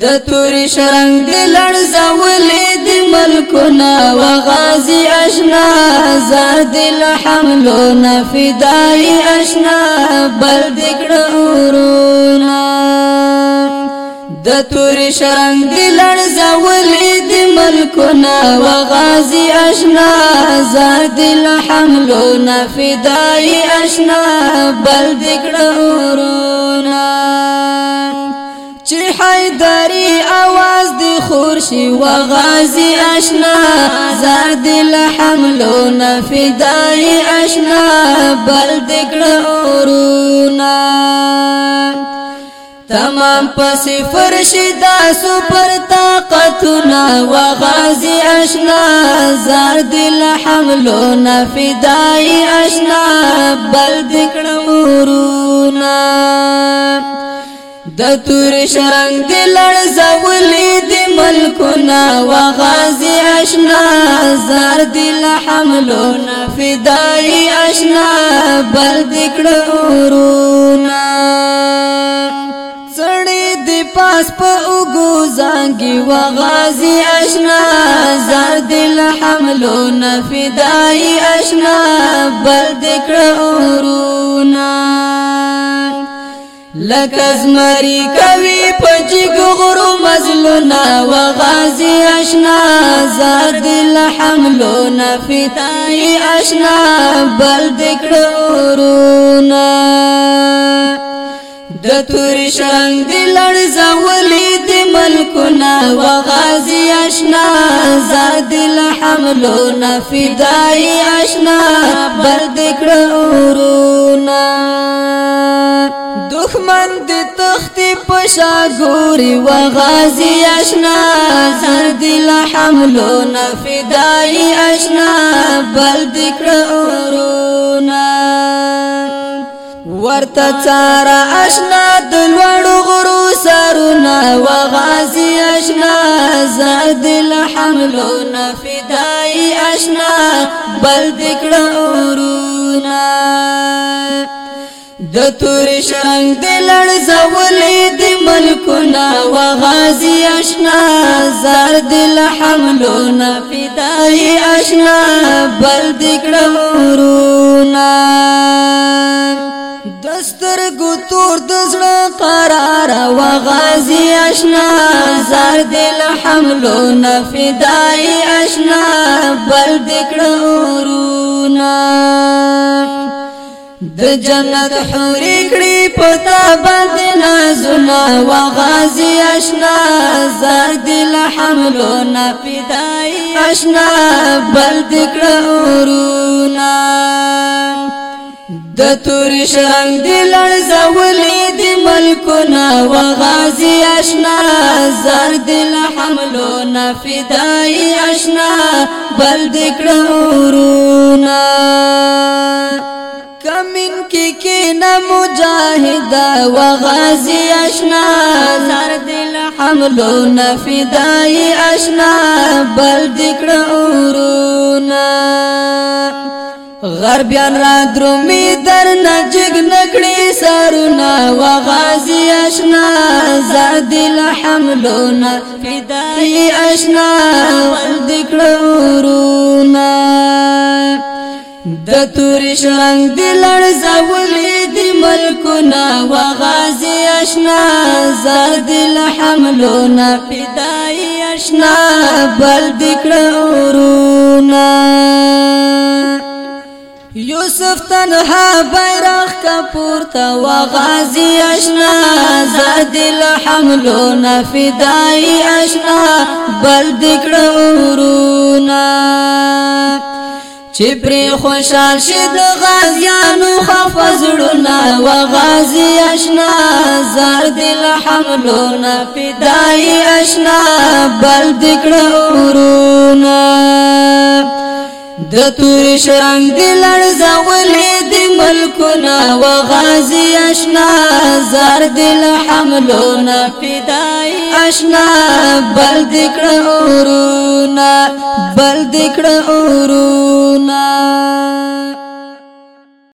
د تورې شرنګ لړزولې د ملکونه وغازي اشنا زاد الحملو نفدای اشنا بل دګړورونا د تورې شرنګ لړزولې د ملکونه وغازي اشنا زاد الحملو نفدای اشنا بل دګړورونا چې حیدری आवाज دی خورشي و غازی آشنا زار دی لحملو نفدای آشنا بل دکړه اورونا تمام پس فرشدا سپر طاقتنا و غازی آشنا زار دی لحملو نفدای آشنا بل دکړه اورونا د تور شرنګ لړزولې د ملکنا وغازي آشنا زار دل حملونا فدای آشنا بل دکړورونا څړې د پاس په وګو زانګي وغازي آشنا زار دل حملونا فدای آشنا بل دکړورونا لکه زمری کوي په جګ غرو مزلونا و غازی اشنا زاد الحملونا فتای اشنا بل دکړورونا د تور شان دی لړ زولې دی ملکونا و غازی اشنا زاد الحملونا فتای اشنا بل دکړورونا دخمن د تختی پشا ګوري و غازی آشنا زر دل حملو نفدای آشنا بل ذکر اورونا ورته چار آشنا د لوړو غرو سرونه و غازی آشنا زر دل حملو نفدای آشنا بل ذکر اورونا د تور شرنګ د لړ زولې د ملکنا و غازی آشنا زار د حملو نه فدای آشنا بل دکړورونا دستر ګو تور دزړه قرار و غازی آشنا زار د حملو نه فدای آشنا بل دکړورونا د جنت حورې کړې پتا باندې نازنا وا غازي آشنا زار دل حملو نا پیدای آشنا بل دکړورونا د تور شنګ دل زولې د ملکنا وا غازي آشنا زار دل حملو نا پیدای آشنا بل دکړورونا کې نه مجاهد و غازی آشنا سر دل حملو نفدای آشنا بل دکړ اورونا غربیان را درومی در نجگ نکڑی سارونا و غازی اشنا زادی لحملونا فدای اشنا والدکڑ ورو د تور شلنګ دی لړزولې دی ملکونه و غازي آشنا زاد الحملونه فدای آشنا بل دکړورونه یوسف تنها بیرغ کا پورته و غازي آشنا زاد الحملونه فدای آشنا بل دکړورونه چې پر خوشحال شه د غازیانو خفزړونه و غازی آشنا زار دل حملونه فدای آشنا بل دکړه ورونه د تور شرنګ لړ زولې د ملکنا و غازي آشنا زار دل حملونا فدای آشنا بل دکړه اورونا بل دکړه اورونا